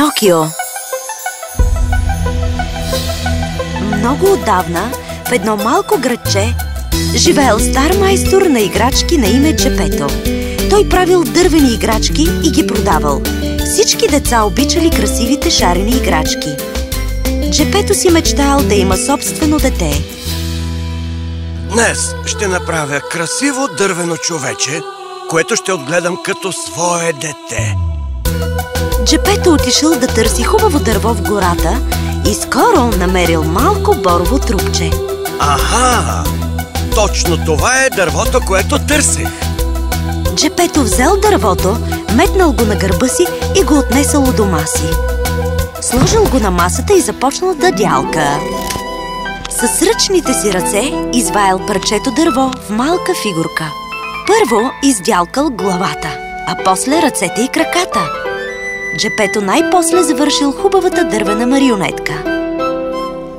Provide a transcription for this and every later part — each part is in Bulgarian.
Пинокио Много отдавна в едно малко градче живеел стар майстор на играчки на име Джепето. Той правил дървени играчки и ги продавал. Всички деца обичали красивите шарени играчки. Джепето си мечтаял да има собствено дете. Днес ще направя красиво дървено човече, което ще отгледам като свое дете. Джепето отишъл да търси хубаво дърво в гората и скоро намерил малко борово трупче. Аха! Точно това е дървото, което търсех. Джепето взел дървото, метнал го на гърба си и го отнесъл у дома си. Сложил го на масата и започнал да дялка. С ръчните си ръце изваял парчето дърво в малка фигурка. Първо издялкал главата, а после ръцете и краката. Джепето най-после завършил хубавата дървена марионетка.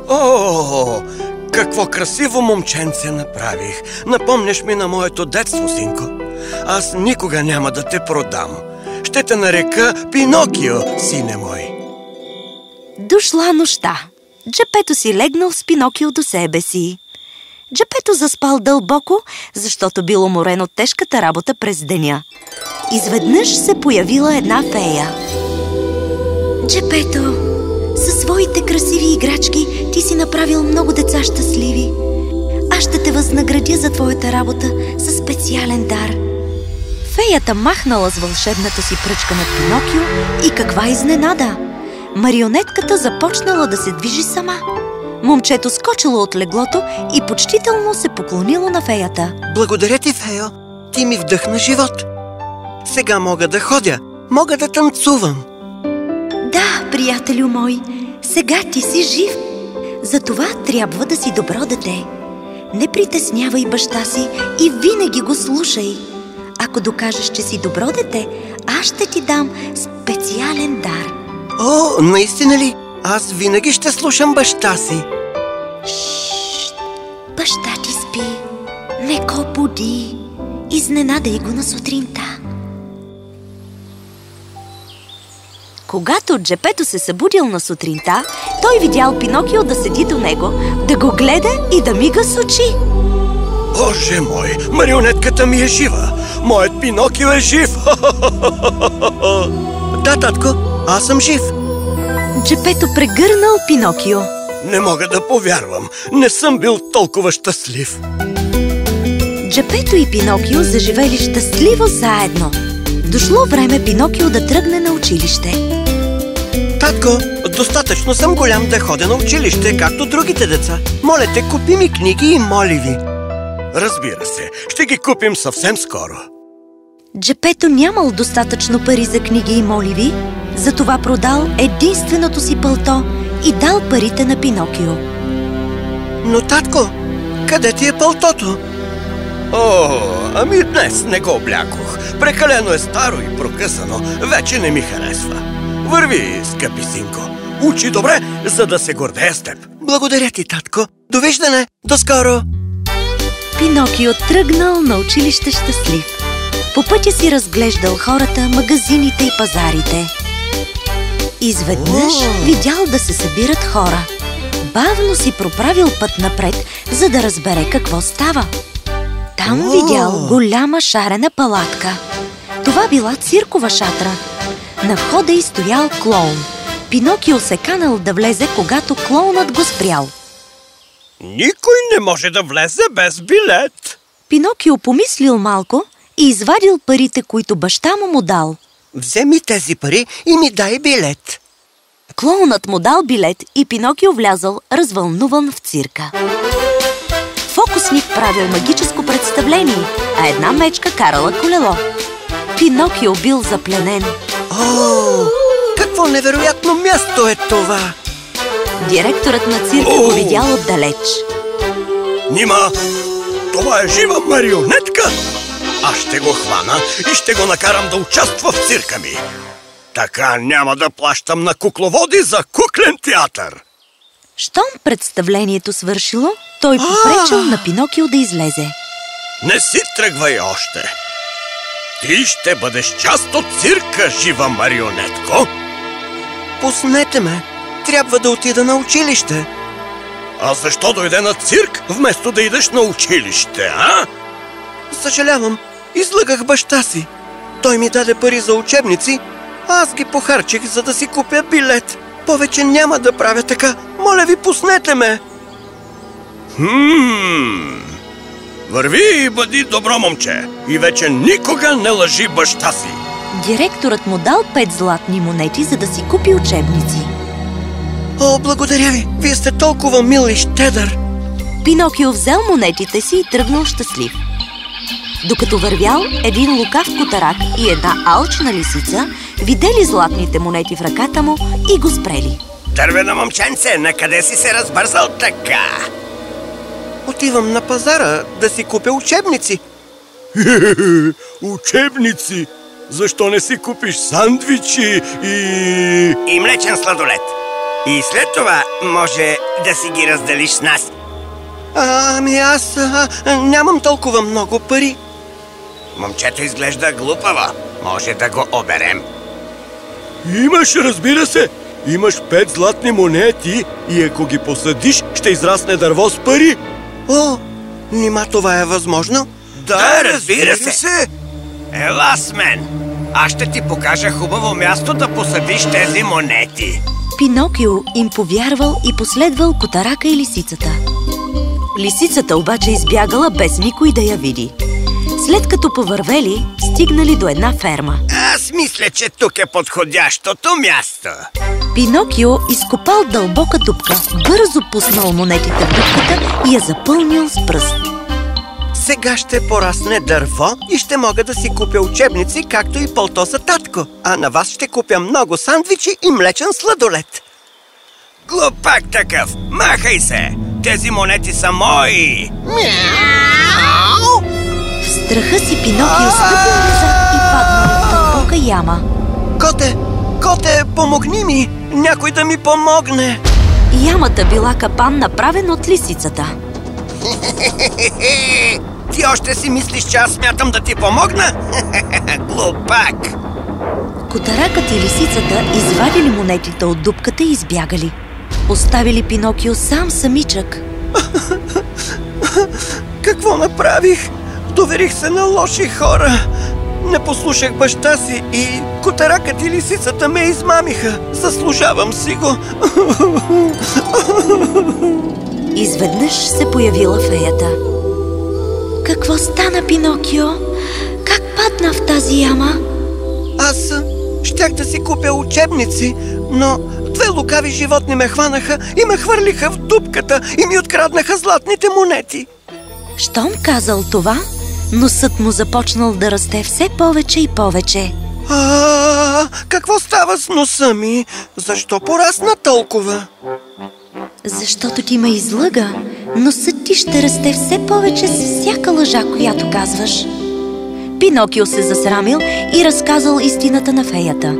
О, какво красиво момченце направих! Напомняш ми на моето детство, синко. Аз никога няма да те продам. Ще те нарека Пинокио, сине мой. Дошла нощта. Джепето си легнал с Пинокио до себе си. Джепето заспал дълбоко, защото било уморен от тежката работа през деня. Изведнъж се появила една фея. Джепето, със своите красиви играчки ти си направил много деца щастливи. Аз ще те възнаградя за твоята работа със специален дар. Феята махнала с вълшебната си пръчка над Пинокио и каква изненада! Марионетката започнала да се движи сама. Момчето скочило от леглото и почтително се поклонило на феята. Благодаря ти, Фео. Ти ми вдъхна живот. Сега мога да ходя, мога да танцувам. Да, приятелю мой, сега ти си жив. Затова трябва да си добро дете. Не притеснявай баща си и винаги го слушай. Ако докажеш, че си добро дете, аз ще ти дам специален дар. О, наистина ли? Аз винаги ще слушам баща си. Шшт! Баща ти спи. Не го буди. Изненадай го на сутринта. Когато Джепето се събудил на сутринта, той видял Пинокио да седи до него, да го гледа и да мига с очи. Боже мой, марионетката ми е жива! Моят Пинокио е жив! да, татко, аз съм жив. Джепето прегърнал Пинокио. Не мога да повярвам. Не съм бил толкова щастлив. Джепето и Пинокио заживели щастливо заедно. Дошло време Пинокио да тръгне на училище. Татко, достатъчно съм голям да ходя на училище, както другите деца. Моля те, купи ми книги и моли ви. Разбира се, ще ги купим съвсем скоро. Джепето нямал достатъчно пари за книги и моливи, затова продал единственото си пълто и дал парите на Пинокио. Но, татко, къде ти е пълтото? О, ами днес не го облякох. Прекалено е старо и прокъсано. Вече не ми харесва. Върви, скъпи синко. Учи добре, за да се гордея с теб. Благодаря ти, татко. Довиждане. До скоро. Пинокио тръгнал на училище щастлив. По пътя си разглеждал хората, магазините и пазарите. Изведнъж О! видял да се събират хора. Бавно си проправил път напред, за да разбере какво става. Там О! видял голяма шарена палатка. Това била циркова шатра. На входа й стоял клоун. Пинокио се канал да влезе, когато клоунът го спрял. Никой не може да влезе без билет. Пинокио помислил малко и извадил парите, които баща му му дал. Вземи тези пари и ми дай билет. Клоунът му дал билет и Пинокио влязал развълнуван в цирка. Фокусник правил магическо представление, а една мечка карала колело. Пинокио бил запленен. О, какво невероятно място е това! Директорът на цирка го видял отдалеч. Нима, това е жива марионетка! Аз ще го хвана и ще го накарам да участва в цирка ми. Така няма да плащам на кукловоди за куклен театър. Щом представлението свършило, той попречил на Пинокио да излезе. Не си тръгвай още. Ти ще бъдеш част от цирка, жива марионетко. Пуснете ме! Трябва да отида на училище! А защо дойде на цирк, вместо да идеш на училище, а? Съжалявам, излъгах баща си. Той ми даде пари за учебници, а аз ги похарчих, за да си купя билет. Повече няма да правя така. Моля ви, пуснете ме! Хм... Върви и бъди добро момче и вече никога не лъжи баща си. Директорът му дал пет златни монети, за да си купи учебници. О, благодаря ви! Вие сте толкова мил и щедър! Пинокио взел монетите си и тръгнал щастлив. Докато вървял, един лукав котарак и една алчна лисица видели златните монети в ръката му и го спрели. Дървено момченце, на къде си се разбързал така? Отивам на пазара да си купя учебници. учебници? Защо не си купиш сандвичи и... И млечен сладолет. И след това може да си ги разделиш с нас. А, ами аз а, нямам толкова много пари. Момчето изглежда глупава. Може да го оберем. Имаш, разбира се. Имаш пет златни монети и ако ги посадиш, ще израсне дърво с пари. О, нима това е възможно? Да, да разбира, се. се. Ела с мен. Аз ще ти покажа хубаво място да посадиш тези монети. Пинокио им повярвал и последвал котарака и лисицата. Лисицата обаче избягала без никой да я види. След като повървели, стигнали до една ферма. Аз мисля, че тук е подходящото място. Пинокио изкопал дълбока дупка, бързо пуснал монетите в дупката и я запълнил с пръст. Сега ще порасне дърво и ще мога да си купя учебници, както и пълто за татко. А на вас ще купя много сандвичи и млечен сладолет. Глупак такъв! Махай се! Тези монети са мои! Мяу! Страха си Пинокио стъпил назад и паднал в дълбока яма. Коте! Коте, помогни ми! Някой да ми помогне! Ямата била капан, направен от лисицата. Ти още си мислиш, че аз смятам да ти помогна? Глупак! Котаракът и лисицата извадили монетите от дупката и избягали. Оставили Пинокио сам самичък. Какво направих? Доверих се на лоши хора. Не послушах баща си и котаракът и лисицата ме измамиха. Заслужавам си го. Изведнъж се появила феята. Какво стана, Пинокио? Как падна в тази яма? Аз щях да си купя учебници, но две лукави животни ме хванаха и ме хвърлиха в дупката и ми откраднаха златните монети. Щом казал това, носът му започнал да расте все повече и повече. А, какво става с носа ми? Защо порасна толкова? Защото ти ме излъга, носът ти ще расте все повече с всяка лъжа, която казваш. Пинокио се засрамил и разказал истината на феята.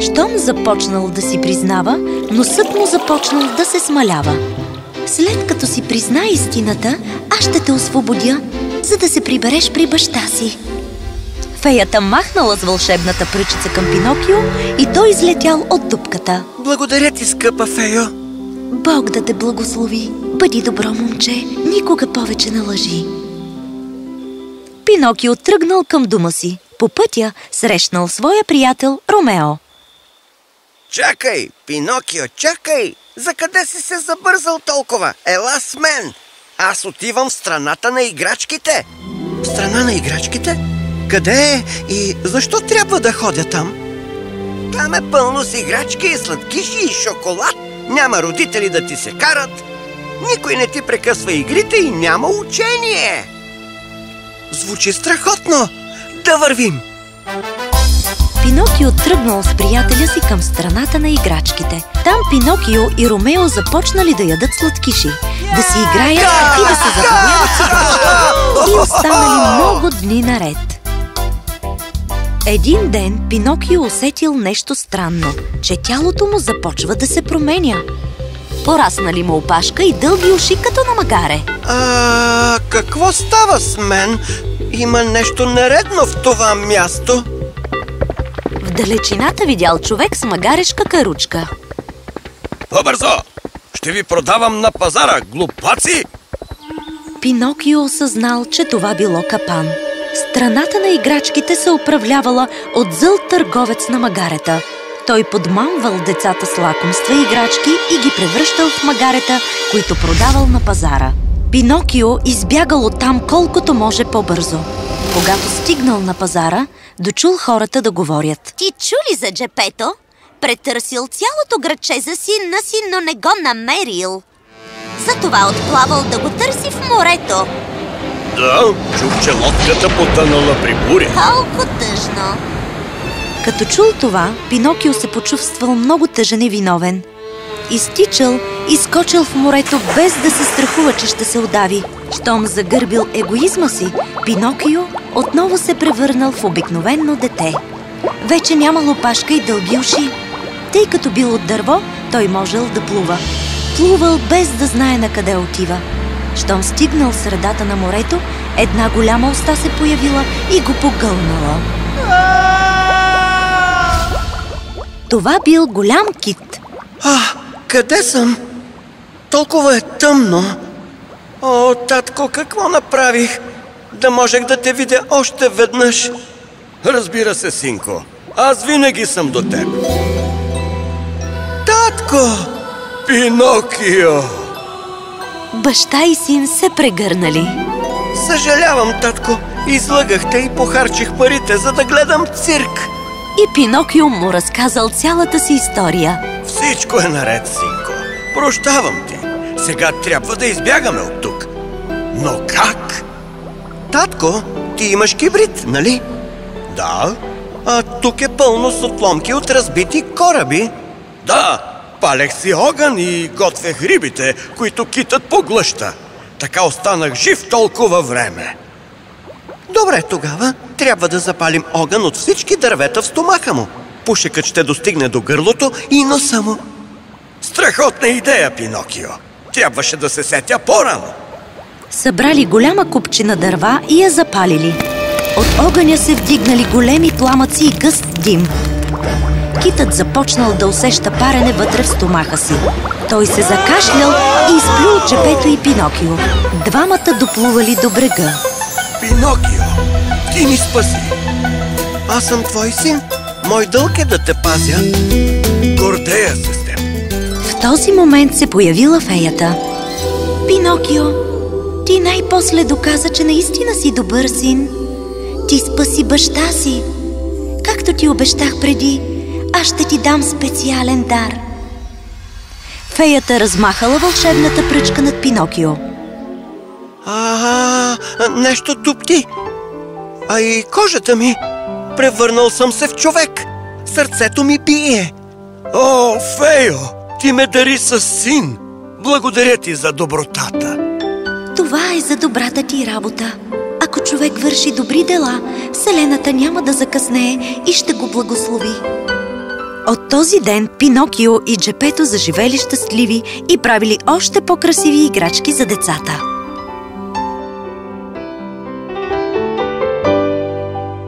Щом започнал да си признава, носът му започнал да се смалява. След като си призна истината, аз ще те освободя, за да се прибереш при баща си. Феята махнала с вълшебната пръчица към Пинокио и той излетял от дупката. Благодаря ти, скъпа фео! Бог да те благослови! Бъди добро момче, никога повече не лъжи! Пинокио тръгнал към дома си. По пътя срещнал своя приятел Ромео. Чакай, Пинокио, чакай! За къде си се забързал толкова? Ела с мен! Аз отивам в страната на играчките. В страна на играчките? Къде е и защо трябва да ходя там? Там е пълно с играчки и сладкиши и шоколад. Няма родители да ти се карат. Никой не ти прекъсва игрите и няма учение. Звучи страхотно. Да вървим! Пинокио тръгнал с приятеля си към страната на играчките. Там Пинокио и Ромео започнали да ядат сладкиши, да си играят и да се забавляват. И останали много дни наред. Един ден Пинокио усетил нещо странно, че тялото му започва да се променя. Пораснали му опашка и дълги уши като на магаре. А, какво става с мен? Има нещо нередно в това място далечината видял човек с магарешка каручка. По-бързо! Ще ви продавам на пазара, глупаци! Пинокио осъзнал, че това било капан. Страната на играчките се управлявала от зъл търговец на магарета. Той подмамвал децата с лакомства и играчки и ги превръщал в магарета, които продавал на пазара. Пинокио избягал оттам колкото може по-бързо. Когато стигнал на пазара, дочул хората да говорят. Ти чули за джепето? Претърсил цялото градче за сина си, но не го намерил. Затова отплавал да го търси в морето. Да, чух, че лодката потънала при буря. Колко тъжно! Като чул това, Пинокио се почувствал много тъжен и виновен. Изтичал и скочил в морето, без да се страхува, че ще се удави. Щом загърбил егоизма си, Пинокио отново се превърнал в обикновенно дете. Вече няма опашка и дълги уши. Тъй като бил от дърво, той можел да плува. Плувал без да знае на къде отива. Щом стигнал средата на морето, една голяма уста се появила и го погълнала. Това бил голям кит. А, къде съм? Толкова е тъмно. О, татко, какво направих? Да можех да те видя още веднъж. Разбира се, синко. Аз винаги съм до теб. Татко! Пинокио! Баща и син се прегърнали. Съжалявам, татко. Излъгахте и похарчих парите, за да гледам цирк. И Пинокио му разказал цялата си история. Всичко е наред, синко. Прощавам ти. Сега трябва да избягаме от тук. Но как? Татко, ти имаш кибрид, нали? Да. А тук е пълно с отломки от разбити кораби. Да, палех си огън и готвех рибите, които китът поглъща. Така останах жив толкова време. Добре, тогава трябва да запалим огън от всички дървета в стомаха му. Пушекът ще достигне до гърлото и носа му. Страхотна идея, Пинокио. Трябваше да се сетя по-рано. Събрали голяма купчина дърва и я запалили. От огъня се вдигнали големи пламъци и гъст дим. Китът започнал да усеща парене вътре в стомаха си. Той се закашлял и изплюл джепето и Пинокио. Двамата доплували до брега. Пинокио, ти ни спаси. Аз съм твой син. Мой дълг е да те пазя. Гордея се този момент се появила феята. Пинокио, ти най-после доказа, че наистина си добър син. Ти спаси баща си. Както ти обещах преди, аз ще ти дам специален дар. Феята размахала вълшебната пръчка над Пинокио. А, нещо тупти. А и кожата ми. Превърнал съм се в човек. Сърцето ми бие. О, Фейо, ти ме дари с син. Благодаря ти за добротата. Това е за добрата ти работа. Ако човек върши добри дела, Вселената няма да закъснее и ще го благослови. От този ден Пинокио и Джепето заживели щастливи и правили още по-красиви играчки за децата.